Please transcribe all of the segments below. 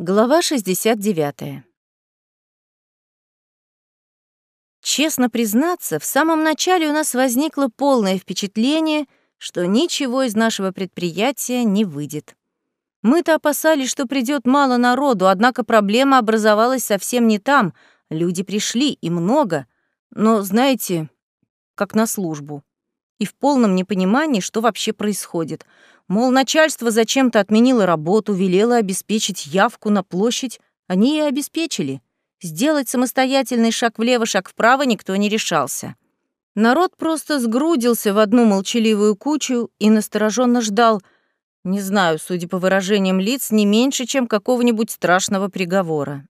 Глава 69. Честно признаться, в самом начале у нас возникло полное впечатление, что ничего из нашего предприятия не выйдет. Мы-то опасались, что придет мало народу, однако проблема образовалась совсем не там. Люди пришли, и много, но, знаете, как на службу. И в полном непонимании, что вообще происходит — Мол, начальство зачем-то отменило работу, велело обеспечить явку на площадь. Они и обеспечили. Сделать самостоятельный шаг влево, шаг вправо никто не решался. Народ просто сгрудился в одну молчаливую кучу и настороженно ждал, не знаю, судя по выражениям лиц, не меньше, чем какого-нибудь страшного приговора.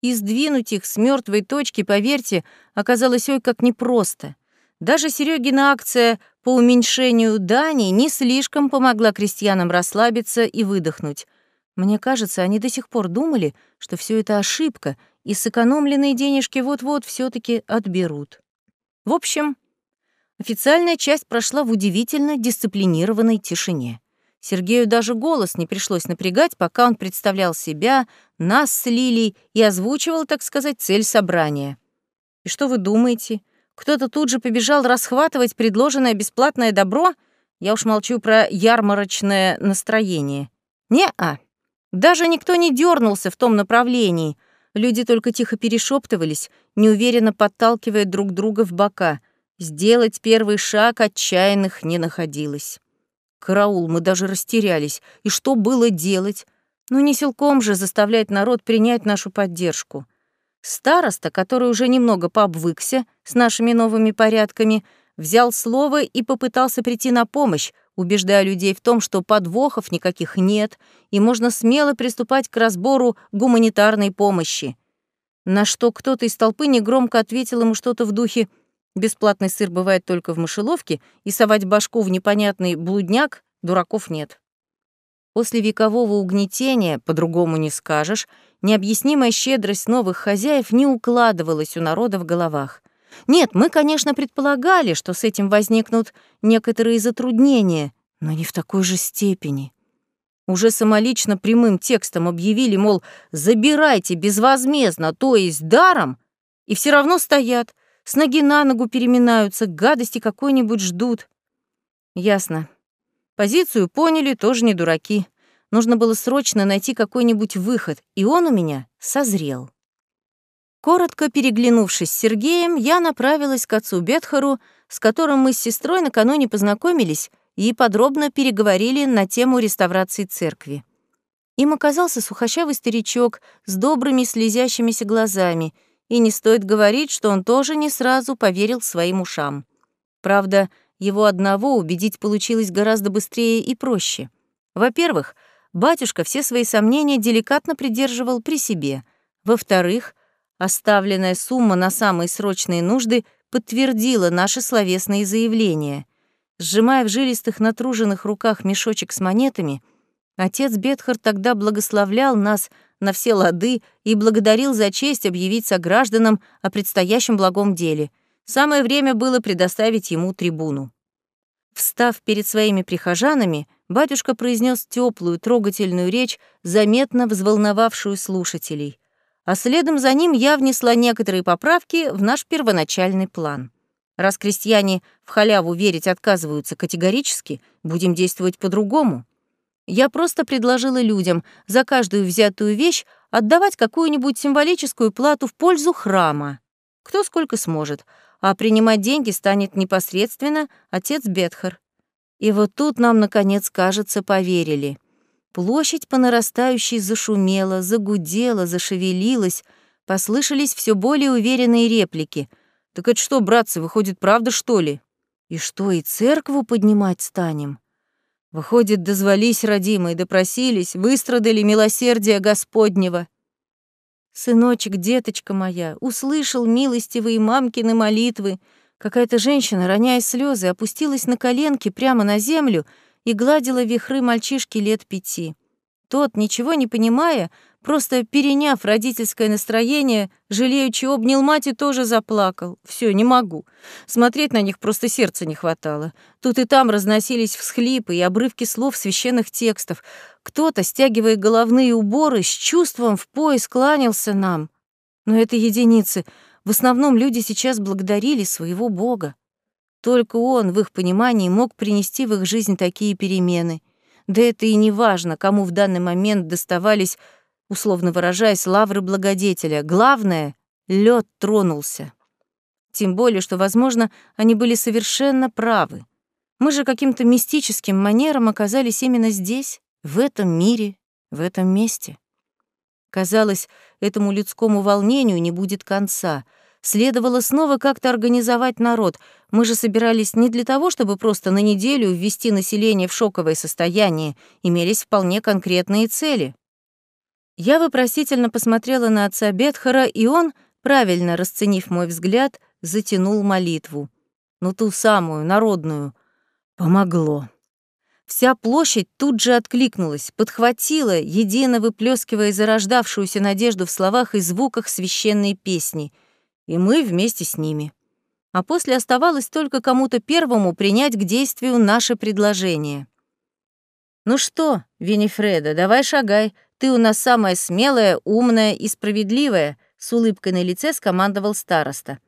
И сдвинуть их с мертвой точки, поверьте, оказалось ой как непросто. Даже Серегина акция по уменьшению дани не слишком помогла крестьянам расслабиться и выдохнуть. Мне кажется, они до сих пор думали, что все это ошибка, и сэкономленные денежки вот-вот все таки отберут. В общем, официальная часть прошла в удивительно дисциплинированной тишине. Сергею даже голос не пришлось напрягать, пока он представлял себя, нас с Лилией и озвучивал, так сказать, цель собрания. И что вы думаете? Кто-то тут же побежал расхватывать предложенное бесплатное добро? Я уж молчу про ярмарочное настроение. Не-а. Даже никто не дернулся в том направлении. Люди только тихо перешептывались, неуверенно подталкивая друг друга в бока. Сделать первый шаг отчаянных не находилось. Караул, мы даже растерялись. И что было делать? Ну не силком же заставлять народ принять нашу поддержку. Староста, который уже немного пообвыкся с нашими новыми порядками, взял слово и попытался прийти на помощь, убеждая людей в том, что подвохов никаких нет, и можно смело приступать к разбору гуманитарной помощи. На что кто-то из толпы негромко ответил ему что-то в духе «Бесплатный сыр бывает только в мышеловке, и совать башку в непонятный блудняк дураков нет». После векового угнетения, по-другому не скажешь, необъяснимая щедрость новых хозяев не укладывалась у народа в головах. Нет, мы, конечно, предполагали, что с этим возникнут некоторые затруднения, но не в такой же степени. Уже самолично прямым текстом объявили, мол, забирайте безвозмездно, то есть даром, и все равно стоят, с ноги на ногу переминаются, гадости какой-нибудь ждут. Ясно. Позицию поняли, тоже не дураки. Нужно было срочно найти какой-нибудь выход, и он у меня созрел. Коротко переглянувшись с Сергеем, я направилась к отцу Бетхару, с которым мы с сестрой накануне познакомились и подробно переговорили на тему реставрации церкви. Им оказался сухощавый старичок с добрыми слезящимися глазами, и не стоит говорить, что он тоже не сразу поверил своим ушам. Правда, его одного убедить получилось гораздо быстрее и проще. Во-первых, батюшка все свои сомнения деликатно придерживал при себе. Во-вторых, оставленная сумма на самые срочные нужды подтвердила наши словесные заявления. Сжимая в жилистых натруженных руках мешочек с монетами, отец Бетхар тогда благословлял нас на все лады и благодарил за честь объявить согражданам о предстоящем благом деле. Самое время было предоставить ему трибуну. Встав перед своими прихожанами, батюшка произнес теплую, трогательную речь, заметно взволновавшую слушателей. А следом за ним я внесла некоторые поправки в наш первоначальный план. Раз крестьяне в халяву верить отказываются категорически, будем действовать по-другому. Я просто предложила людям за каждую взятую вещь отдавать какую-нибудь символическую плату в пользу храма. Кто сколько сможет, а принимать деньги станет непосредственно отец Бетхар. И вот тут нам, наконец, кажется, поверили. Площадь по нарастающей зашумела, загудела, зашевелилась, послышались все более уверенные реплики. «Так это что, братцы, выходит, правда, что ли? И что, и церкву поднимать станем?» Выходит, дозвались родимые, допросились, выстрадали милосердие Господнего. Сыночек, деточка моя, услышал милостивые мамкины молитвы, Какая-то женщина, роняя слезы, опустилась на коленки прямо на землю и гладила вихры мальчишки лет пяти. Тот, ничего не понимая, просто переняв родительское настроение, жалеючи обнял мать и тоже заплакал. Все, не могу. Смотреть на них просто сердца не хватало. Тут и там разносились всхлипы и обрывки слов священных текстов. Кто-то, стягивая головные уборы, с чувством в пояс кланялся нам. Но это единицы. В основном люди сейчас благодарили своего Бога. Только он, в их понимании, мог принести в их жизнь такие перемены — да это и не важно, кому в данный момент доставались, условно выражаясь, лавры благодетеля. Главное — лед тронулся. Тем более, что, возможно, они были совершенно правы. Мы же каким-то мистическим манером оказались именно здесь, в этом мире, в этом месте. Казалось, этому людскому волнению не будет конца — Следовало снова как-то организовать народ. Мы же собирались не для того, чтобы просто на неделю ввести население в шоковое состояние. Имелись вполне конкретные цели. Я вопросительно посмотрела на отца Бетхара, и он, правильно расценив мой взгляд, затянул молитву. Ну, ту самую, народную. Помогло. Вся площадь тут же откликнулась, подхватила, едино выплескивая зарождавшуюся надежду в словах и звуках священной песни — и мы вместе с ними. А после оставалось только кому-то первому принять к действию наше предложение. «Ну что, Винифреда, давай шагай, ты у нас самая смелая, умная и справедливая», с улыбкой на лице скомандовал староста.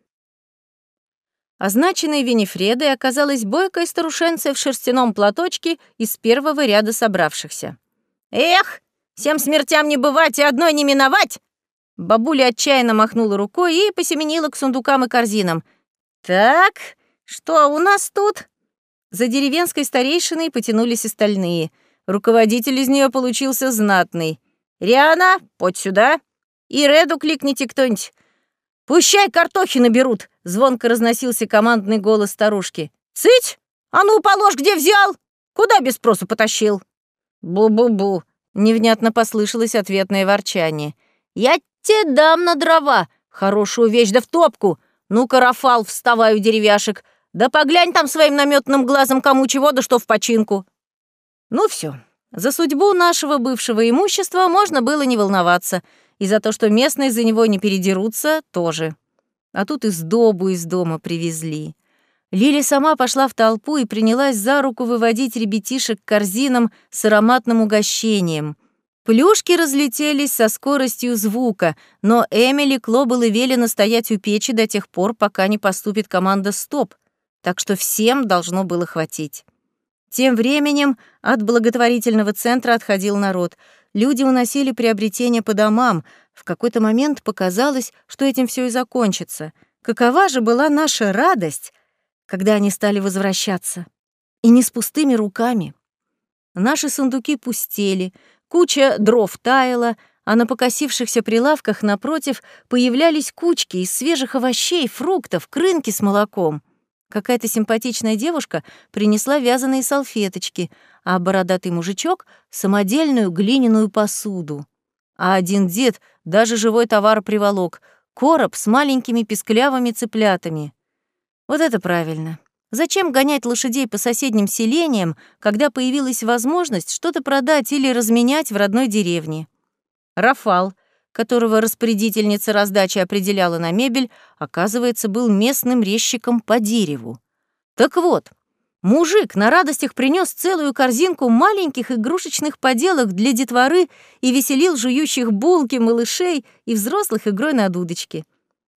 Означенной Винифредой оказалась бойкая старушенция в шерстяном платочке из первого ряда собравшихся. «Эх, всем смертям не бывать и одной не миновать!» Бабуля отчаянно махнула рукой и посеменила к сундукам и корзинам. «Так, что у нас тут?» За деревенской старейшиной потянулись остальные. Руководитель из нее получился знатный. «Риана, подь сюда. И Реду кликните кто-нибудь. Пущай картохи наберут!» — звонко разносился командный голос старушки. «Цыть! А ну, положь, где взял! Куда без спросу потащил?» «Бу-бу-бу!» — невнятно послышалось ответное ворчание. «Я те дам на дрова. Хорошую вещь, да в топку. Ну-ка, Рафал, вставай у деревяшек. Да поглянь там своим наметным глазом, кому чего, да что в починку. Ну все. За судьбу нашего бывшего имущества можно было не волноваться. И за то, что местные за него не передерутся, тоже. А тут из добу из дома привезли. Лили сама пошла в толпу и принялась за руку выводить ребятишек к корзинам с ароматным угощением. Плюшки разлетелись со скоростью звука, но Эмили Кло было велено стоять у печи до тех пор, пока не поступит команда «Стоп», так что всем должно было хватить. Тем временем от благотворительного центра отходил народ. Люди уносили приобретения по домам. В какой-то момент показалось, что этим все и закончится. Какова же была наша радость, когда они стали возвращаться? И не с пустыми руками. Наши сундуки пустели, Куча дров таяла, а на покосившихся прилавках напротив появлялись кучки из свежих овощей, фруктов, крынки с молоком. Какая-то симпатичная девушка принесла вязаные салфеточки, а бородатый мужичок — самодельную глиняную посуду. А один дед даже живой товар приволок — короб с маленькими песклявыми цыплятами. Вот это правильно. Зачем гонять лошадей по соседним селениям, когда появилась возможность что-то продать или разменять в родной деревне? Рафал, которого распорядительница раздачи определяла на мебель, оказывается, был местным резчиком по дереву. Так вот, мужик на радостях принес целую корзинку маленьких игрушечных поделок для детворы и веселил жующих булки малышей и взрослых игрой на дудочке.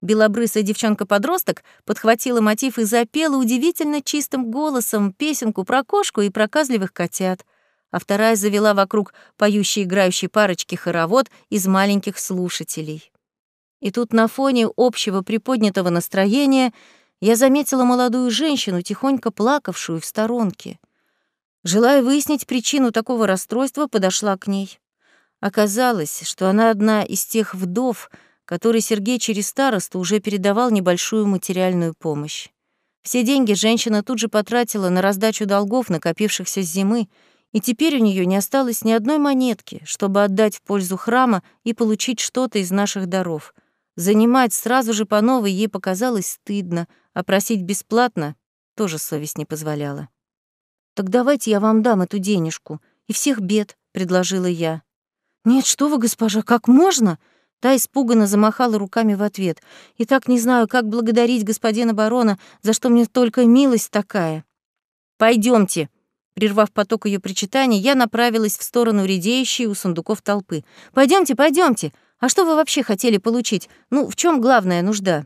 Белобрысая девчонка-подросток подхватила мотив и запела удивительно чистым голосом песенку про кошку и проказливых котят, а вторая завела вокруг поющей играющей парочки хоровод из маленьких слушателей. И тут на фоне общего приподнятого настроения я заметила молодую женщину, тихонько плакавшую в сторонке. Желая выяснить причину такого расстройства, подошла к ней. Оказалось, что она одна из тех вдов, который Сергей через старосту уже передавал небольшую материальную помощь. Все деньги женщина тут же потратила на раздачу долгов, накопившихся с зимы, и теперь у нее не осталось ни одной монетки, чтобы отдать в пользу храма и получить что-то из наших даров. Занимать сразу же по новой ей показалось стыдно, а просить бесплатно тоже совесть не позволяла. «Так давайте я вам дам эту денежку, и всех бед», — предложила я. «Нет, что вы, госпожа, как можно?» Та испуганно замахала руками в ответ. «И так не знаю, как благодарить господина барона, за что мне только милость такая». Пойдемте. Прервав поток ее причитаний, я направилась в сторону редеющей у сундуков толпы. Пойдемте, пойдемте. А что вы вообще хотели получить? Ну, в чем главная нужда?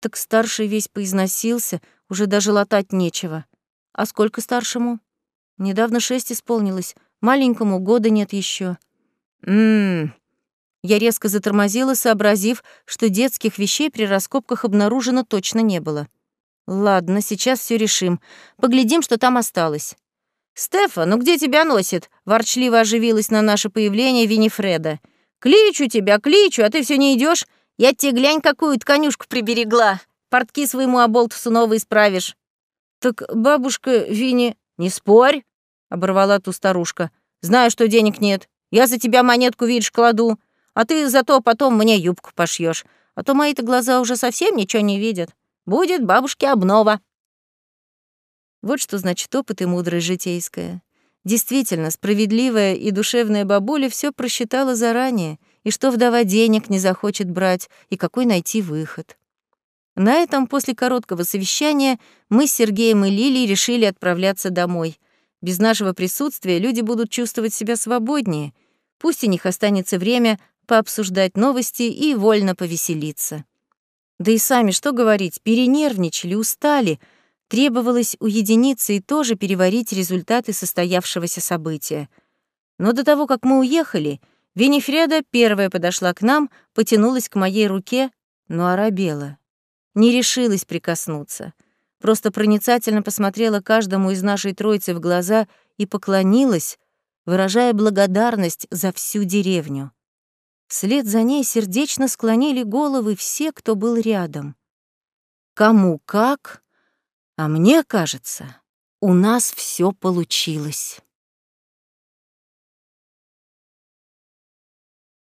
Так старший весь поизносился, уже даже латать нечего. А сколько старшему? Недавно шесть исполнилось, маленькому года нет еще. Мм. Я резко затормозила, сообразив, что детских вещей при раскопках обнаружено точно не было. Ладно, сейчас все решим. Поглядим, что там осталось. «Стефа, ну где тебя носит?» — ворчливо оживилась на наше появление Винифреда. «Кличу тебя, кличу, а ты все не идешь. Я тебе глянь, какую тканюшку приберегла. Портки своему оболтусу новые исправишь». «Так бабушка Вини...» «Не спорь!» — оборвала ту старушка. «Знаю, что денег нет. Я за тебя монетку, видишь, кладу. А ты зато потом мне юбку пошьешь. А то мои-то глаза уже совсем ничего не видят. Будет бабушке обнова». Вот что значит опыт и мудрость житейская. Действительно, справедливая и душевная бабуля все просчитала заранее, и что вдова денег не захочет брать, и какой найти выход. На этом, после короткого совещания, мы с Сергеем и Лилией решили отправляться домой. Без нашего присутствия люди будут чувствовать себя свободнее. Пусть у них останется время пообсуждать новости и вольно повеселиться. Да и сами, что говорить, перенервничали, устали, требовалось уединиться и тоже переварить результаты состоявшегося события. Но до того, как мы уехали, Венефреда первая подошла к нам, потянулась к моей руке, но оробела. Не решилась прикоснуться. Просто проницательно посмотрела каждому из нашей троицы в глаза и поклонилась, выражая благодарность за всю деревню. Вслед за ней сердечно склонили головы все, кто был рядом. Кому как, а мне кажется, у нас все получилось.